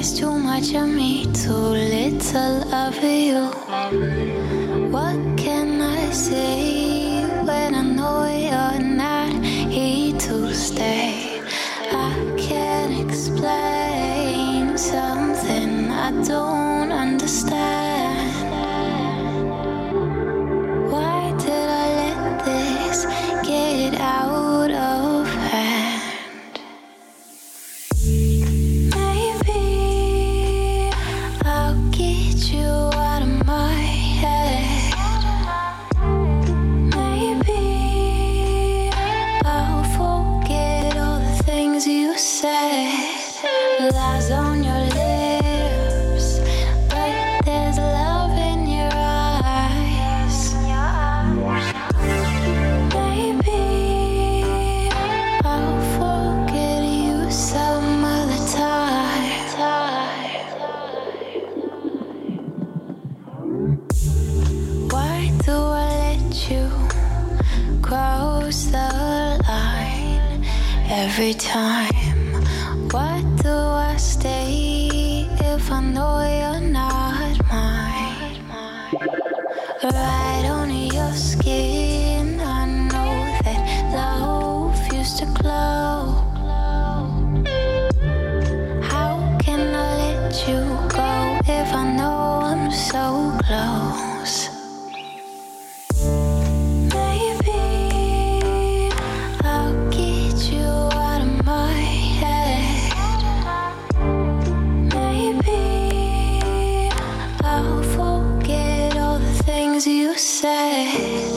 It's too much of me, too little of you. What can I say when I know you're not here to stay? I can't explain something I don't. you said.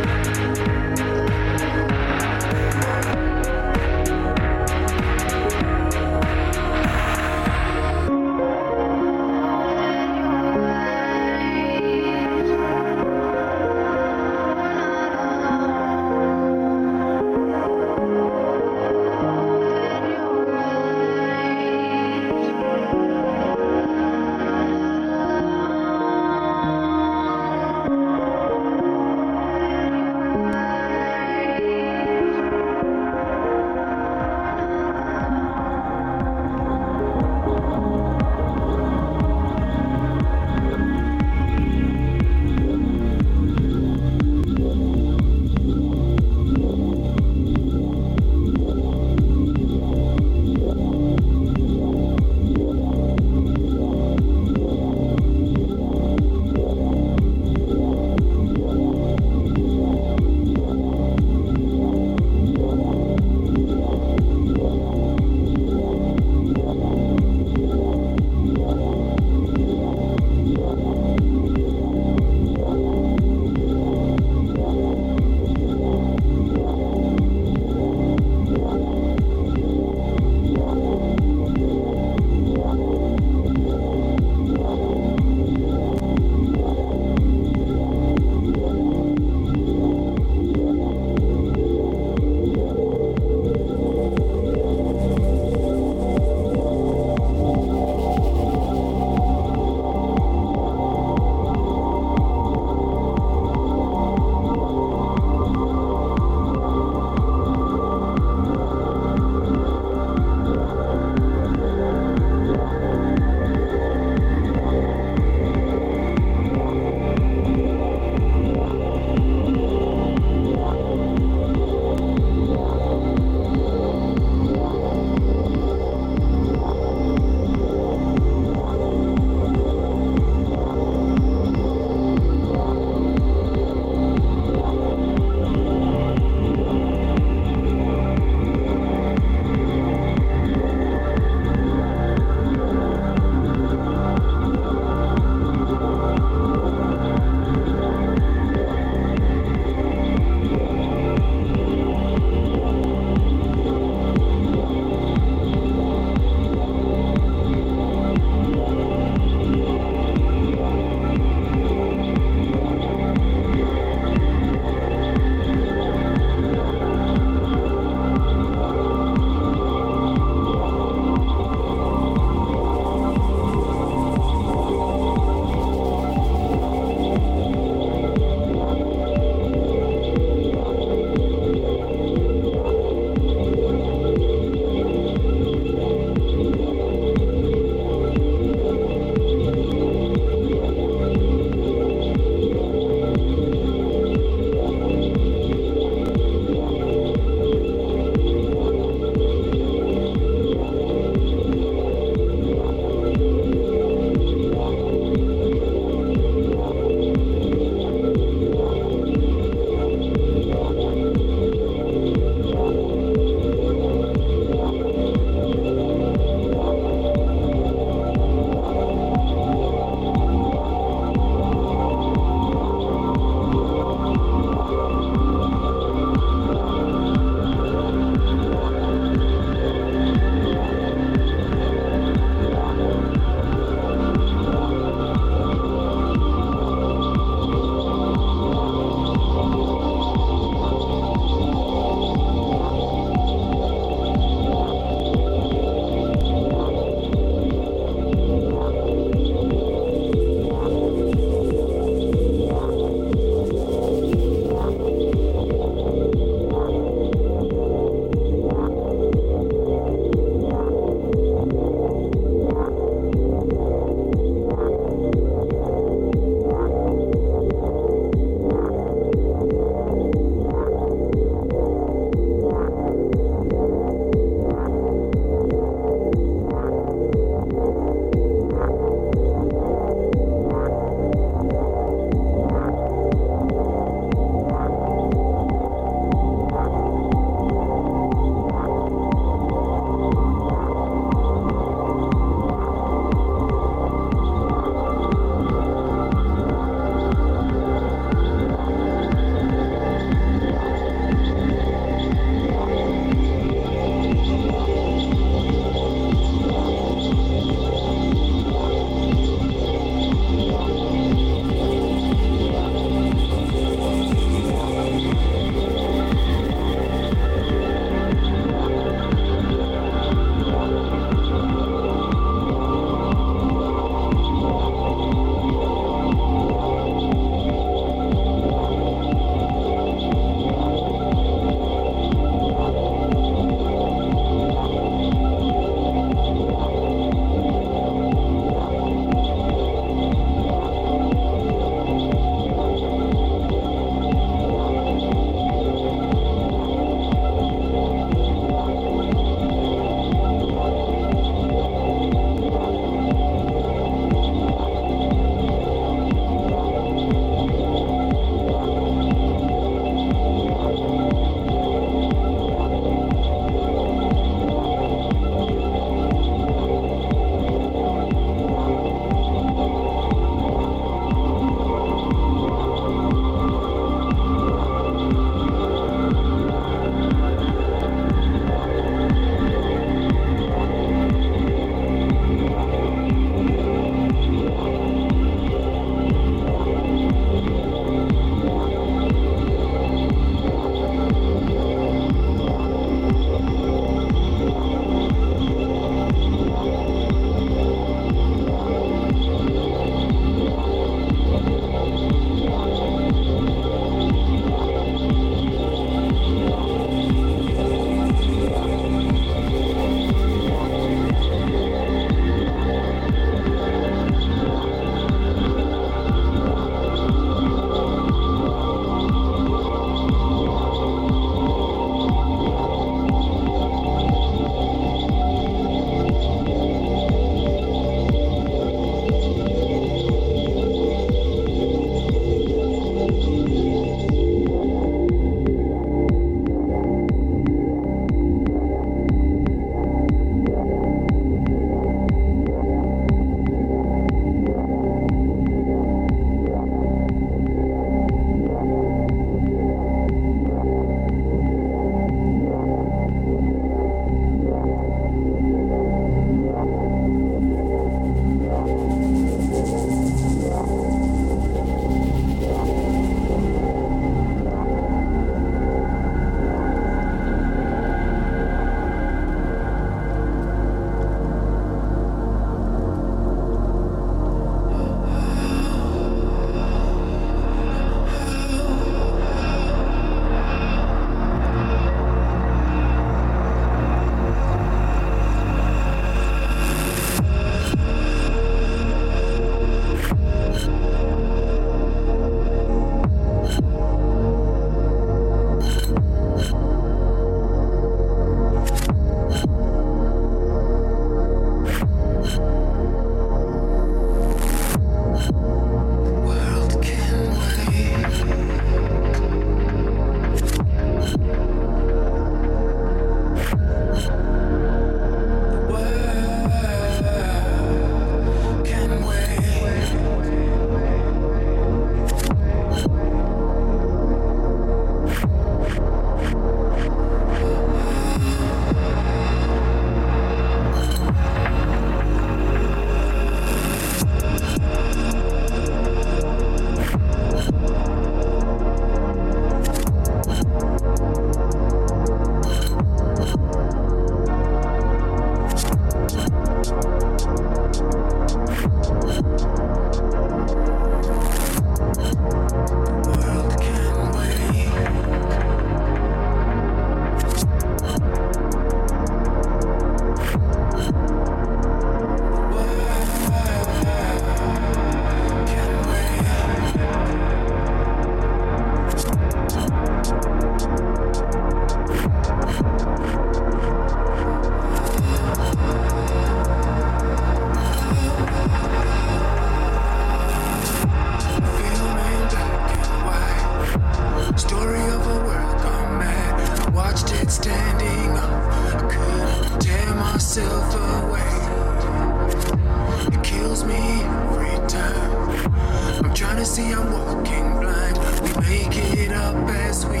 See I'm walking blind. We make it up as we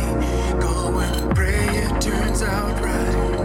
go and pray it turns out right.